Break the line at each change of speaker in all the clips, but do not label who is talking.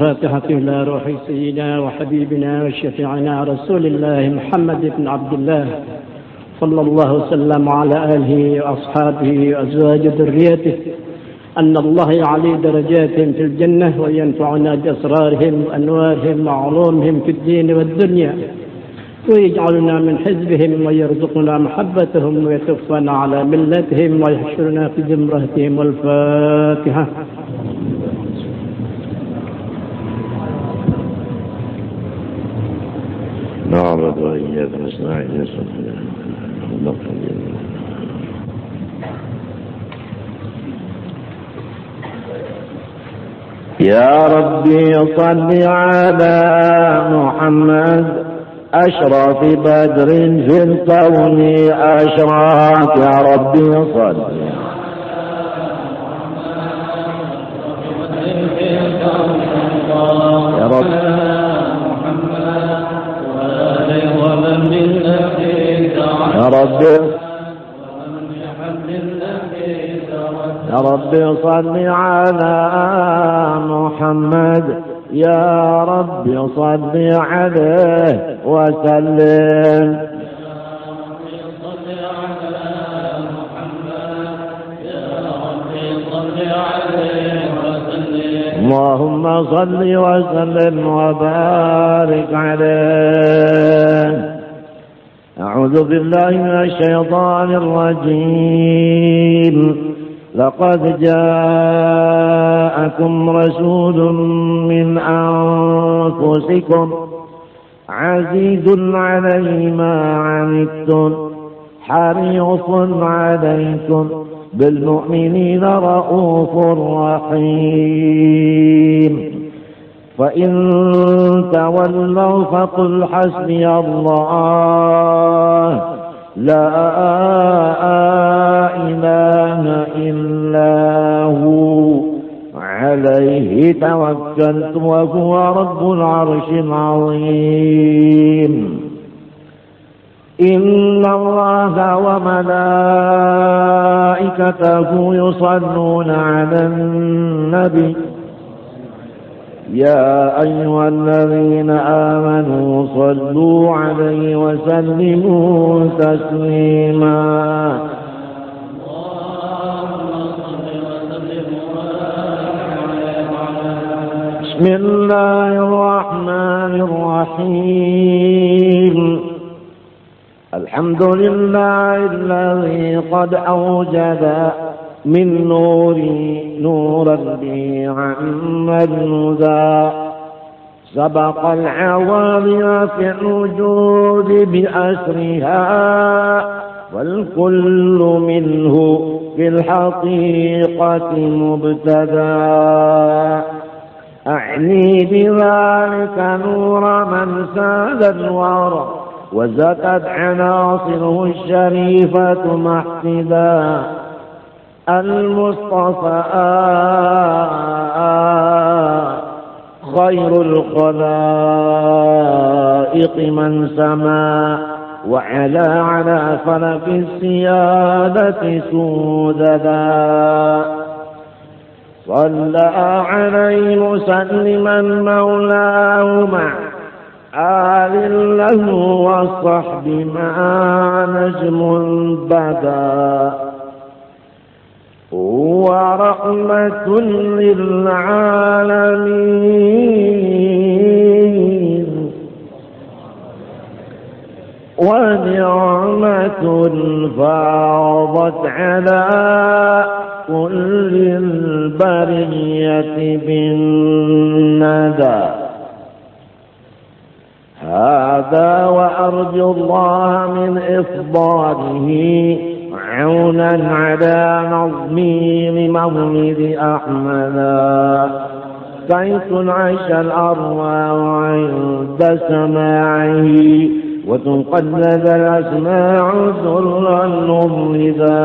فاتحة إلى روح سيدنا وحبيبنا وشفيعنا رسول الله محمد بن عبد الله صلى الله وسلم على آله وأصحابه وأزواج ذريته. أن الله يعلي درجاتهم في الجنة وينفعنا بأسرارهم وأنوارهم وعلومهم في الدين والدنيا. ويجعلنا من حزبهم ويرزقنا محبتهم ويتوفنا على ملتهم ويحشرنا في زمرتهم والفاتحة
نعبد وإياك نستعين. يا ربي صل على محمد أشرف بدر في الكون أشراك يا ربي صل. يا رب. يا رب صل على محمد. يا رب صل عليه وسلم. اللهم صل وسلم وبارك عليه. أعوذ بالله من الشيطان الرجيم. لقد جاءكم رسول من أنفسكم عزيز عليه ما عنتم حريص عليكم بالمؤمنين رؤوف رحيم. فإن تولوا فقل حسبي الله. لا إله إلا هو. عليه توكلت وهو رب العرش العظيم. إن الله وملائكته يصلون على النبي. يا أيها الذين آمنوا صلوا عليه وسلموا تسليما. بسم الله الرحمن الرحيم. الحمد لله الذي قد أوجد من نوري نورا به عم الهدى. سبق العوالم في الوجود بأسرها والكل منه في الحقيقة مبتدى. أعني بذلك نور من ساد الورى وزكت عناصره الشريفة محتدا المصطفى خير الخلائق من سما وعلى على فلك السيادة سوددا. صلى عليه مسلما مولاه مع آل له والصحب مع نجم بدا. ورحمة للعالمين. ونعمة فاضت على كل البرية بالندى. هذا وأرجو الله من إفضاله عونا على نظمي لمولد أحمدا كيف عيش الأرواح عند سماعه وتقلد الأسماع سرا مبردا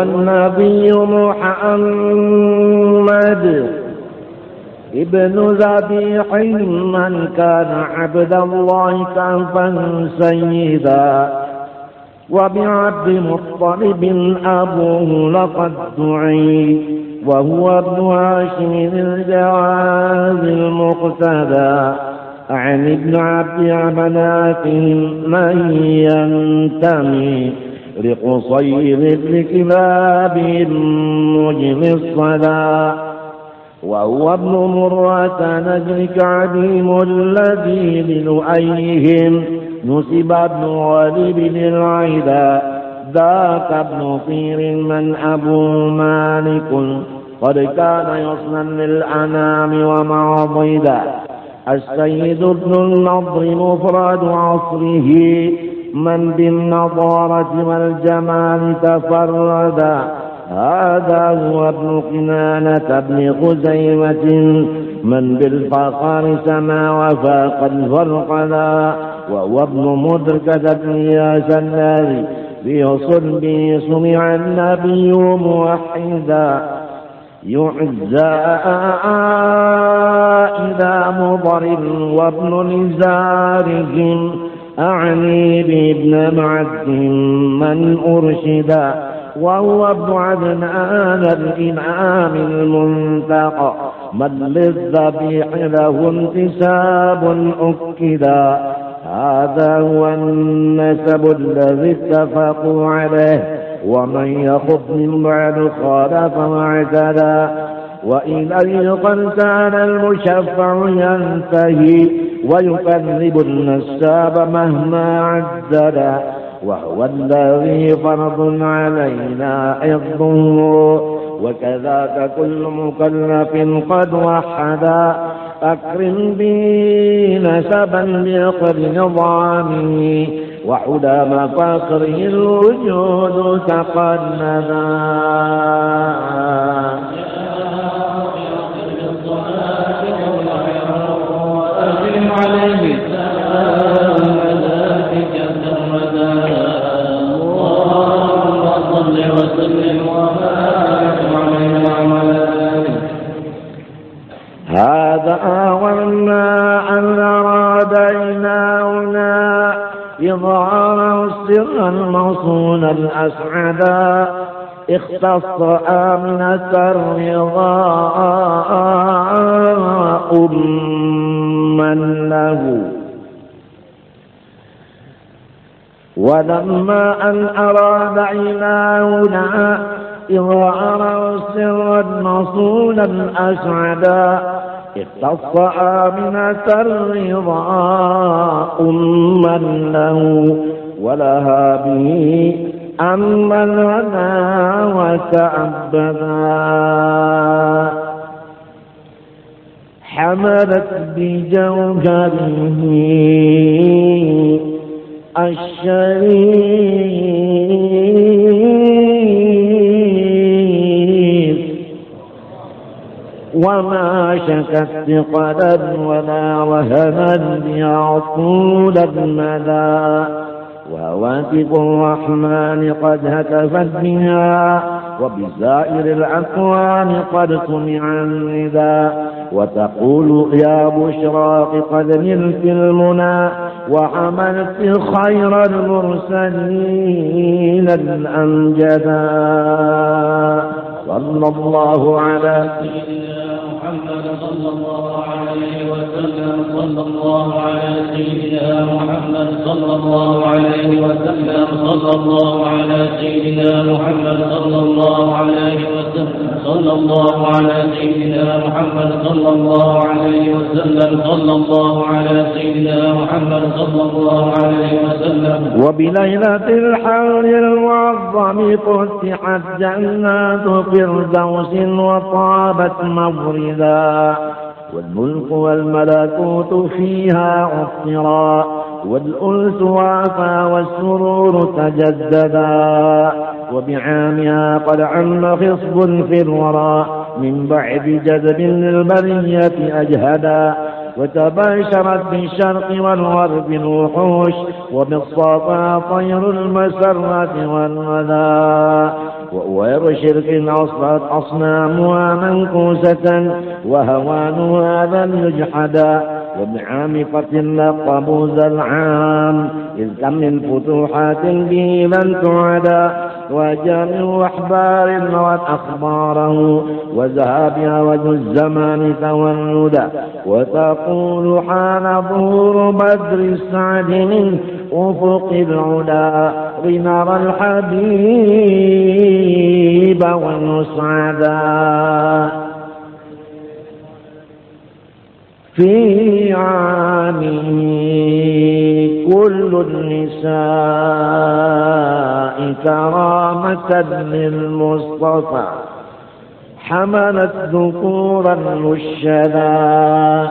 وهو النبي محمد ابن ذبيح من كان عبد الله كافا سيدا وبعبد مطلب أبوه لقد دعي وهو ابن هاشم الجواز المقتدى عن ابن عبد مناف من ينتمي لقصير بن كلاب مجم الصدى وهو ابن مرة نجل عديم الذي للؤيهم نسب ابن غالب للعيدا. ذاك ابن طير من أبو مالك. قد كان يصنع للأنام ومعضدا. السيد ابن النضر مفرد عصره. من بالنضارة والجمال تفردا هذا هو ابن قنانة بن خزيمة. من بالفقر سما وفاق الفرقدا وهو ابن مدركة بن ياس الذي في صلبه سمع النبي موحدا. يعزى إذا مضر وابن نزارهم أعني بابن معد من أرشدا وهو ابن عدنان الإمام المنتقى. من للذبيح له انتساب أكدا هذا هو النسب الذي اتفقوا عليه. ومن يخف من بعد خالف واعتدى وإليه قد كان المشفع ينتهي. ويكذب النساب مهما عددا وهو الذي فرض علينا حفظه. وكذاك كل مكلف قد وحدا أكرم به نسبا بقر نظامه وحدى مفاخره الوجود تقندا الأسعدا اختص آمنة الرضا أما له. ولما أن أراد إلهنا إظهار سرا مصولا أسعدا اختص آمنة الرضا أما له. ولها به أما لنا وتعبدا حملت بجوهره الشريف. وما شكت ثقلا ولا وهنا طول المدى وهواتف الرحمن قد هتفت بها وبسائر الأكوان قد سمع النداء وتقول يا بشرى قد نلت المنى وعملت خير المرسلين الأمجدا صلى الله على
سيدنا محمد صلى الله عليه وسلم صلى الله على سيدنا محمد صلى الله عليه وسلم صلى الله على سيدنا محمد صلى الله عليه وسلم صلى الله على سيدنا محمد صلى الله عليه وسلم صلى الله على سيدنا محمد صلى الله عليه وسلم.
وبليلة الحول المعظم فتحت جنات فردوس وطابت موردا والملك والملكوت فيها عطرا والأنس وافى والسرور تجددا وبعامها قد عم خصب في الورى من بعد جذب للبرية أجهدا وتباشرت بالشرق والغرب الوحوش وبالصفا طير المسرة والغدا
شرك أصبحت أصنامها منكوسة وهوانها ذا الجحدا وبعامقة لقبوا ذا العام إذ كم من فتوحات به من تعدى وجامع أحبار روت أخباره وذهابها وجه الزمان تولدا وتقول حان ظهور بدر السعد من أفق العلا لنرى الحبيب والمسعدا في عامه كل النساء كرامة للمصطفى حملت ذكورا رشدا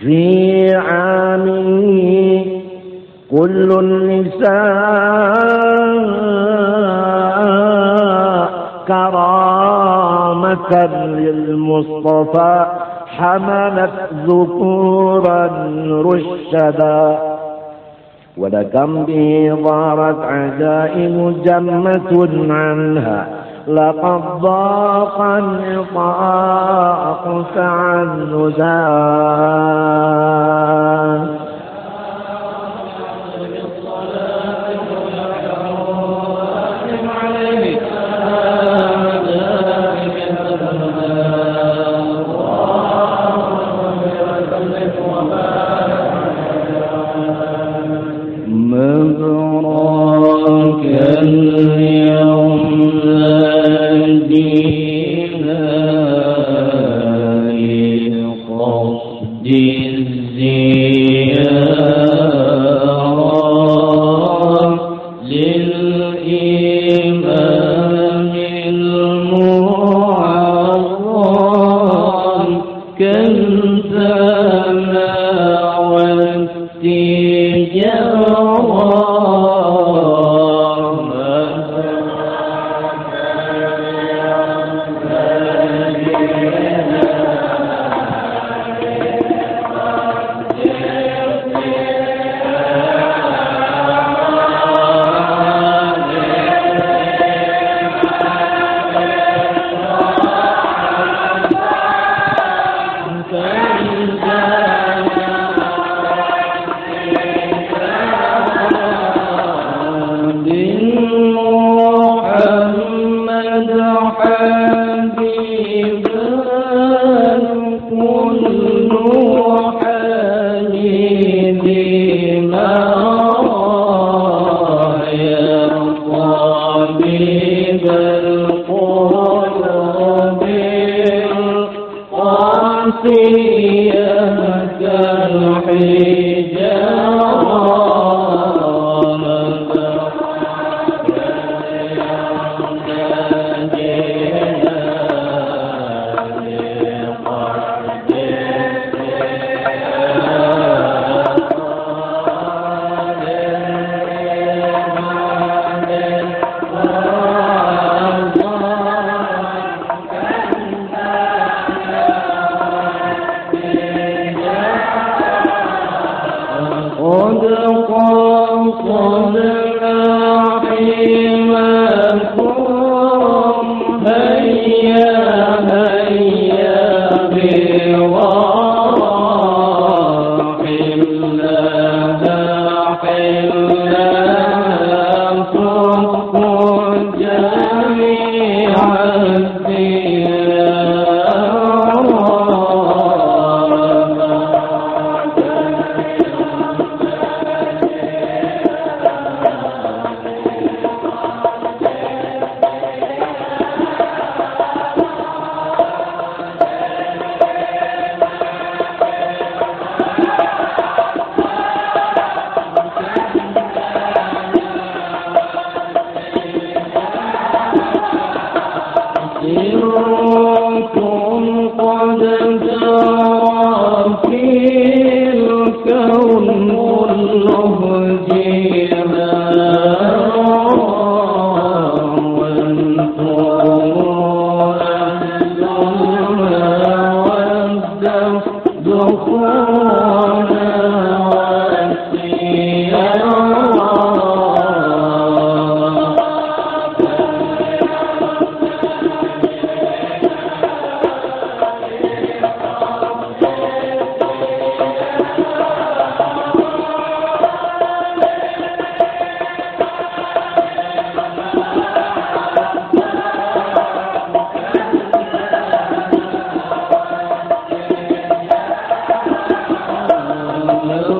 في عامه كل النساء كرامة للمصطفى حملت ذكورا رشدا. ولكم به ضارت عجائب جمة عنها. لقد ضاق النطاق فعن ذاك اليوم Hallelujah. love you. Gracias.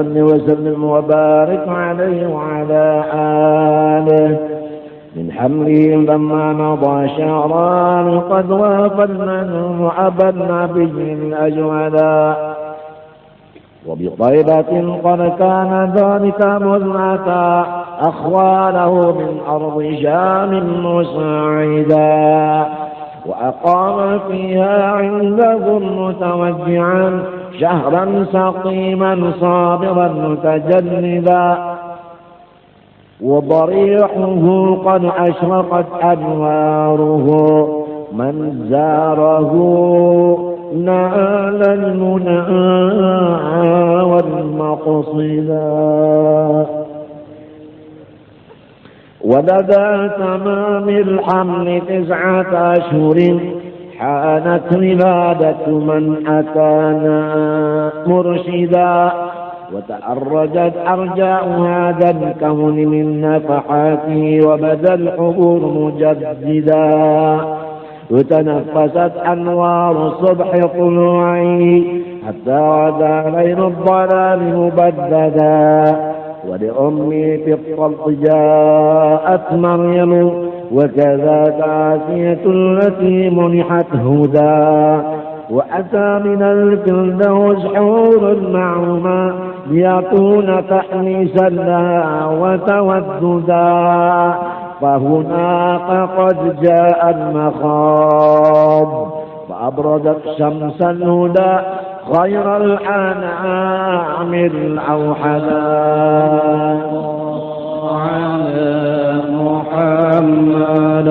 اللهم صل وسلم وبارك عليه وعلى آله. من حمله لما مضى شهران قد وافى المنوع أبا النبي الأجولا وبطيبة قد كان ذلك مذنة أخواله من أرض شام مساعدا. وأقام فيها عندهم متوجعا. شهرا سقيما صابرا متجنبا وضريحه قد أشرقت أنواره. من زاره نال المنى والمقصدا ولدى تمام الحمل تسعة أشهر. حانت ولادة من أتانا مرشدا وتأرجت أرجاء هذا الكون من نفحاته وبدا الحضور مجددا. وتنفست أنوار الصبح طلوعه حتى غدا ليل الضلال مبددا. ولأمي في الطلق جاءت مريم وكذا عاسية التي منحت هدى وأتى من الفردوس حور معهما ليكون تحميسا لها وتوددا فهناك قد جاء المخاض فأبردت شمس الهدى خير الأنعام الأوحدا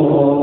الله